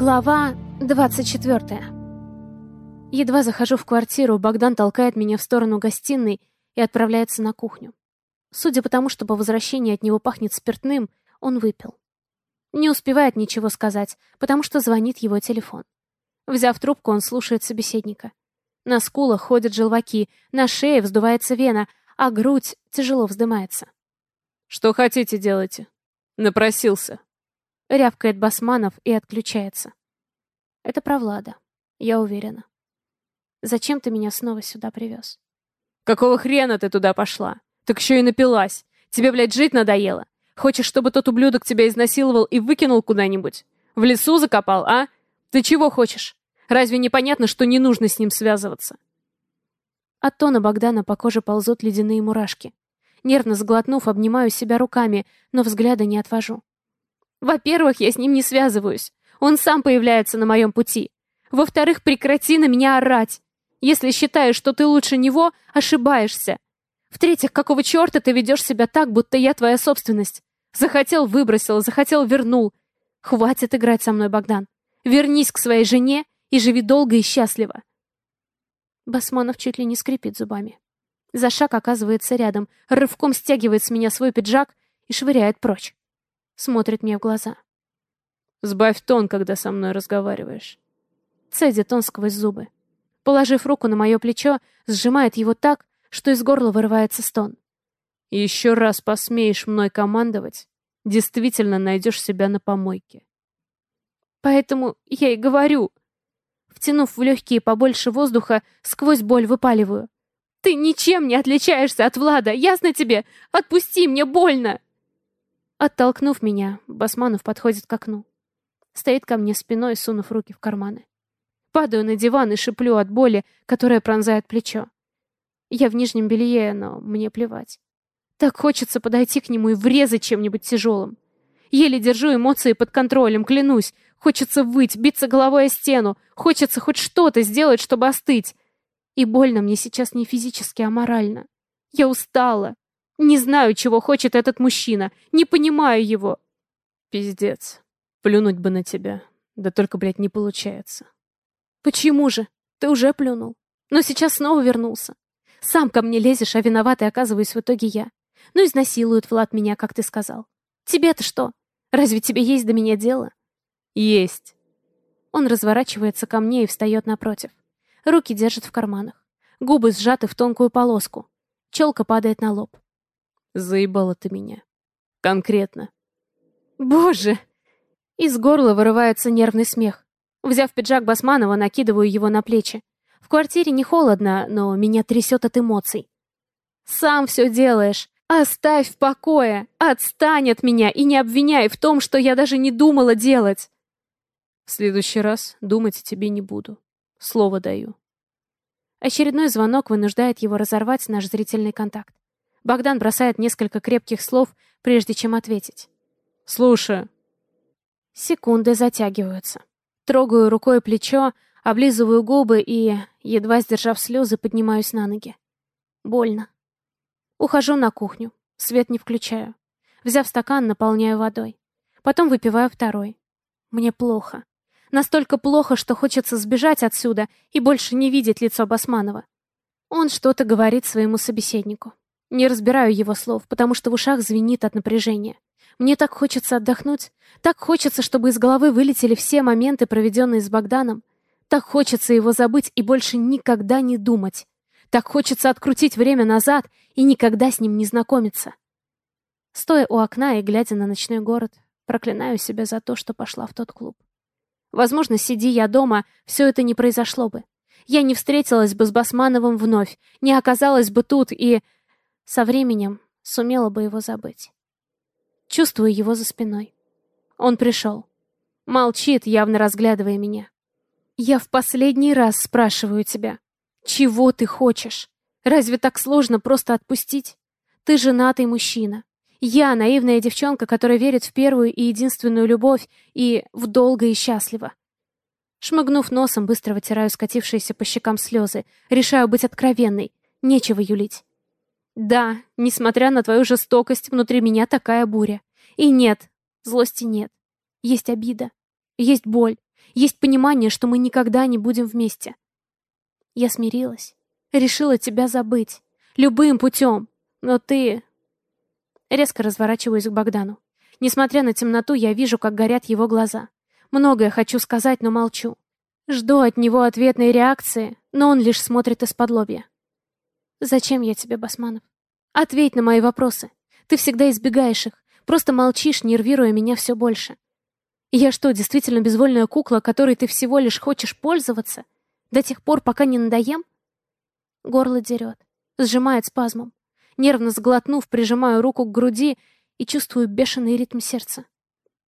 Глава 24. Едва захожу в квартиру, Богдан толкает меня в сторону гостиной и отправляется на кухню. Судя по тому, что по возвращении от него пахнет спиртным, он выпил. Не успевает ничего сказать, потому что звонит его телефон. Взяв трубку, он слушает собеседника. На скулах ходят желваки, на шее вздувается вена, а грудь тяжело вздымается. «Что хотите, делайте. Напросился». Рявкает Басманов и отключается. Это про Влада, я уверена. Зачем ты меня снова сюда привез? Какого хрена ты туда пошла? Так еще и напилась. Тебе, блядь, жить надоело. Хочешь, чтобы тот ублюдок тебя изнасиловал и выкинул куда-нибудь? В лесу закопал, а? Ты чего хочешь? Разве непонятно, что не нужно с ним связываться? От тона Богдана по коже ползут ледяные мурашки. Нервно сглотнув, обнимаю себя руками, но взгляда не отвожу. Во-первых, я с ним не связываюсь. Он сам появляется на моем пути. Во-вторых, прекрати на меня орать. Если считаешь, что ты лучше него, ошибаешься. В-третьих, какого черта ты ведешь себя так, будто я твоя собственность? Захотел — выбросил, захотел — вернул. Хватит играть со мной, Богдан. Вернись к своей жене и живи долго и счастливо. Басманов чуть ли не скрипит зубами. За шаг оказывается рядом, рывком стягивает с меня свой пиджак и швыряет прочь смотрит мне в глаза. «Сбавь тон, когда со мной разговариваешь». Цедит он сквозь зубы. Положив руку на мое плечо, сжимает его так, что из горла вырывается стон. «Еще раз посмеешь мной командовать, действительно найдешь себя на помойке». «Поэтому я и говорю...» Втянув в легкие побольше воздуха, сквозь боль выпаливаю. «Ты ничем не отличаешься от Влада, ясно тебе? Отпусти, мне больно!» Оттолкнув меня, Басманов подходит к окну. Стоит ко мне спиной, сунув руки в карманы. Падаю на диван и шиплю от боли, которая пронзает плечо. Я в нижнем белье, но мне плевать. Так хочется подойти к нему и врезать чем-нибудь тяжелым. Еле держу эмоции под контролем, клянусь. Хочется выть, биться головой о стену. Хочется хоть что-то сделать, чтобы остыть. И больно мне сейчас не физически, а морально. Я устала. Не знаю, чего хочет этот мужчина. Не понимаю его. Пиздец. Плюнуть бы на тебя. Да только, блядь, не получается. Почему же? Ты уже плюнул. Но сейчас снова вернулся. Сам ко мне лезешь, а виноватой оказываюсь в итоге я. Ну, изнасилует Влад меня, как ты сказал. Тебе-то что? Разве тебе есть до меня дело? Есть. Он разворачивается ко мне и встает напротив. Руки держит в карманах. Губы сжаты в тонкую полоску. Челка падает на лоб. Заебала ты меня. Конкретно. Боже! Из горла вырывается нервный смех. Взяв пиджак Басманова, накидываю его на плечи. В квартире не холодно, но меня трясет от эмоций. Сам все делаешь. Оставь в покое. Отстань от меня и не обвиняй в том, что я даже не думала делать. В следующий раз думать тебе не буду. Слово даю. Очередной звонок вынуждает его разорвать наш зрительный контакт. Богдан бросает несколько крепких слов, прежде чем ответить. «Слушаю». Секунды затягиваются. Трогаю рукой плечо, облизываю губы и, едва сдержав слезы, поднимаюсь на ноги. Больно. Ухожу на кухню. Свет не включаю. Взяв стакан, наполняю водой. Потом выпиваю второй. Мне плохо. Настолько плохо, что хочется сбежать отсюда и больше не видеть лицо Басманова. Он что-то говорит своему собеседнику. Не разбираю его слов, потому что в ушах звенит от напряжения. Мне так хочется отдохнуть, так хочется, чтобы из головы вылетели все моменты, проведенные с Богданом. Так хочется его забыть и больше никогда не думать. Так хочется открутить время назад и никогда с ним не знакомиться. Стоя у окна и глядя на ночной город, проклинаю себя за то, что пошла в тот клуб. Возможно, сиди я дома, все это не произошло бы. Я не встретилась бы с Басмановым вновь, не оказалась бы тут и со временем сумела бы его забыть. Чувствую его за спиной. Он пришел. Молчит, явно разглядывая меня. Я в последний раз спрашиваю тебя, чего ты хочешь? Разве так сложно просто отпустить? Ты женатый мужчина. Я наивная девчонка, которая верит в первую и единственную любовь и в долго и счастливо. Шмыгнув носом, быстро вытираю скатившиеся по щекам слезы. Решаю быть откровенной. Нечего юлить. Да, несмотря на твою жестокость, внутри меня такая буря. И нет, злости нет. Есть обида, есть боль, Есть понимание, что мы никогда не будем вместе. Я смирилась. Решила тебя забыть. Любым путем. Но ты... Резко разворачиваюсь к Богдану. Несмотря на темноту, я вижу, как горят его глаза. Многое хочу сказать, но молчу. Жду от него ответной реакции, но он лишь смотрит из-под лобья. «Зачем я тебе, Басманов? Ответь на мои вопросы. Ты всегда избегаешь их, просто молчишь, нервируя меня все больше. Я что, действительно безвольная кукла, которой ты всего лишь хочешь пользоваться? До тех пор, пока не надоем?» Горло дерет, сжимает спазмом. Нервно сглотнув, прижимаю руку к груди и чувствую бешеный ритм сердца.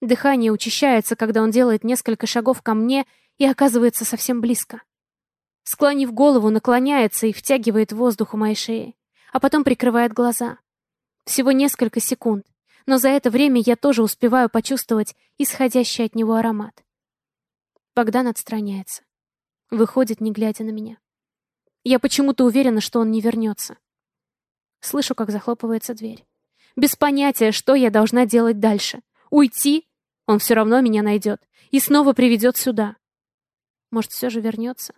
Дыхание учащается, когда он делает несколько шагов ко мне и оказывается совсем близко. Склонив голову, наклоняется и втягивает воздух у моей шеи, а потом прикрывает глаза. Всего несколько секунд, но за это время я тоже успеваю почувствовать исходящий от него аромат. Богдан отстраняется. Выходит, не глядя на меня. Я почему-то уверена, что он не вернется. Слышу, как захлопывается дверь. Без понятия, что я должна делать дальше. Уйти? Он все равно меня найдет. И снова приведет сюда. Может, все же вернется?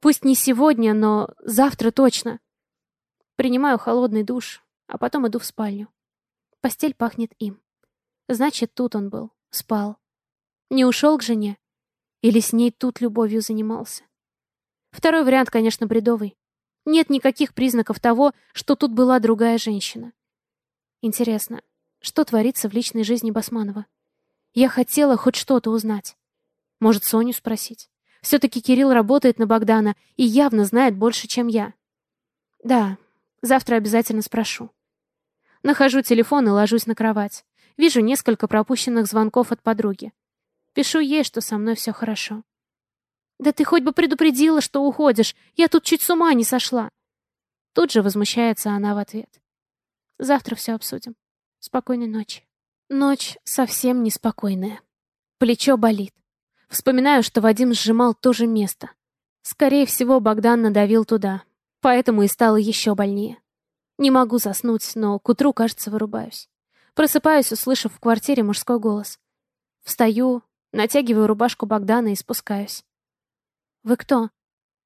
Пусть не сегодня, но завтра точно. Принимаю холодный душ, а потом иду в спальню. Постель пахнет им. Значит, тут он был, спал. Не ушел к жене? Или с ней тут любовью занимался? Второй вариант, конечно, бредовый. Нет никаких признаков того, что тут была другая женщина. Интересно, что творится в личной жизни Басманова? Я хотела хоть что-то узнать. Может, Соню спросить? Все-таки Кирилл работает на Богдана и явно знает больше, чем я. Да, завтра обязательно спрошу. Нахожу телефон и ложусь на кровать. Вижу несколько пропущенных звонков от подруги. Пишу ей, что со мной все хорошо. «Да ты хоть бы предупредила, что уходишь. Я тут чуть с ума не сошла». Тут же возмущается она в ответ. «Завтра все обсудим. Спокойной ночи». Ночь совсем неспокойная. Плечо болит. Вспоминаю, что Вадим сжимал то же место. Скорее всего, Богдан надавил туда, поэтому и стало еще больнее. Не могу заснуть, но к утру, кажется, вырубаюсь. Просыпаюсь, услышав в квартире мужской голос. Встаю, натягиваю рубашку Богдана и спускаюсь. «Вы кто?»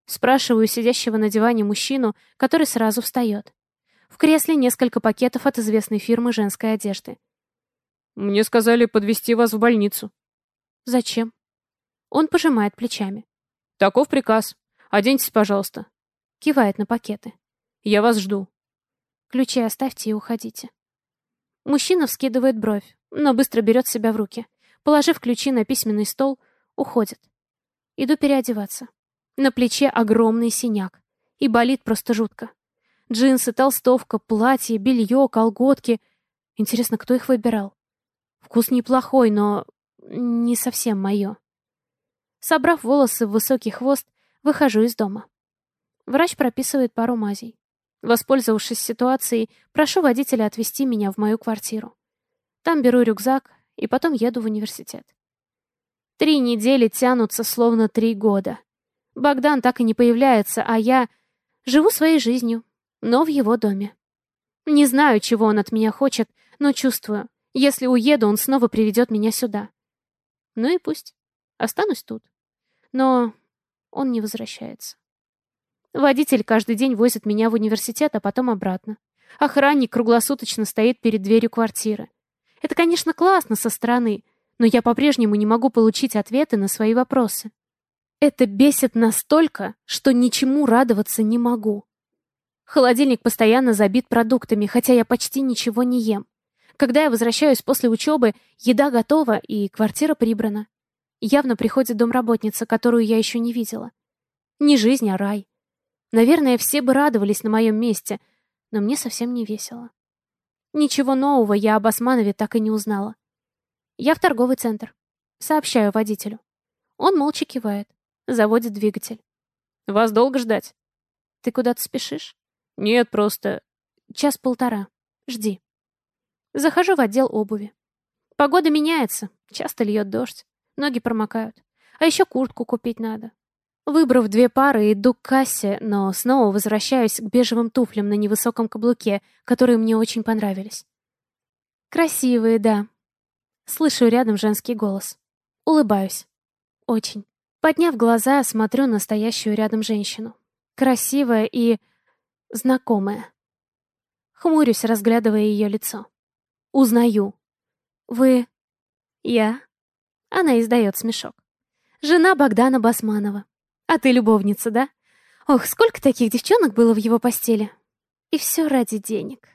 Спрашиваю сидящего на диване мужчину, который сразу встает. В кресле несколько пакетов от известной фирмы женской одежды. «Мне сказали подвести вас в больницу». «Зачем?» Он пожимает плечами. «Таков приказ. Оденьтесь, пожалуйста». Кивает на пакеты. «Я вас жду». «Ключи оставьте и уходите». Мужчина вскидывает бровь, но быстро берет себя в руки. Положив ключи на письменный стол, уходит. Иду переодеваться. На плече огромный синяк. И болит просто жутко. Джинсы, толстовка, платье, белье, колготки. Интересно, кто их выбирал? Вкус неплохой, но не совсем мое. Собрав волосы в высокий хвост, выхожу из дома. Врач прописывает пару мазей. Воспользовавшись ситуацией, прошу водителя отвезти меня в мою квартиру. Там беру рюкзак и потом еду в университет. Три недели тянутся словно три года. Богдан так и не появляется, а я живу своей жизнью, но в его доме. Не знаю, чего он от меня хочет, но чувствую, если уеду, он снова приведет меня сюда. Ну и пусть. Останусь тут. Но он не возвращается. Водитель каждый день возит меня в университет, а потом обратно. Охранник круглосуточно стоит перед дверью квартиры. Это, конечно, классно со стороны, но я по-прежнему не могу получить ответы на свои вопросы. Это бесит настолько, что ничему радоваться не могу. Холодильник постоянно забит продуктами, хотя я почти ничего не ем. Когда я возвращаюсь после учебы, еда готова и квартира прибрана. Явно приходит домработница, которую я еще не видела. Не жизнь, а рай. Наверное, все бы радовались на моем месте, но мне совсем не весело. Ничего нового я об Османове так и не узнала. Я в торговый центр. Сообщаю водителю. Он молча кивает. Заводит двигатель. Вас долго ждать? Ты куда-то спешишь? Нет, просто... Час-полтора. Жди. Захожу в отдел обуви. Погода меняется, часто льет дождь. Ноги промокают. А еще куртку купить надо. Выбрав две пары, иду к кассе, но снова возвращаюсь к бежевым туфлям на невысоком каблуке, которые мне очень понравились. Красивые, да. Слышу рядом женский голос. Улыбаюсь. Очень. Подняв глаза, смотрю на стоящую рядом женщину. Красивая и... знакомая. Хмурюсь, разглядывая ее лицо. Узнаю. «Вы...» «Я...» Она издает смешок. «Жена Богдана Басманова. А ты любовница, да? Ох, сколько таких девчонок было в его постели. И все ради денег».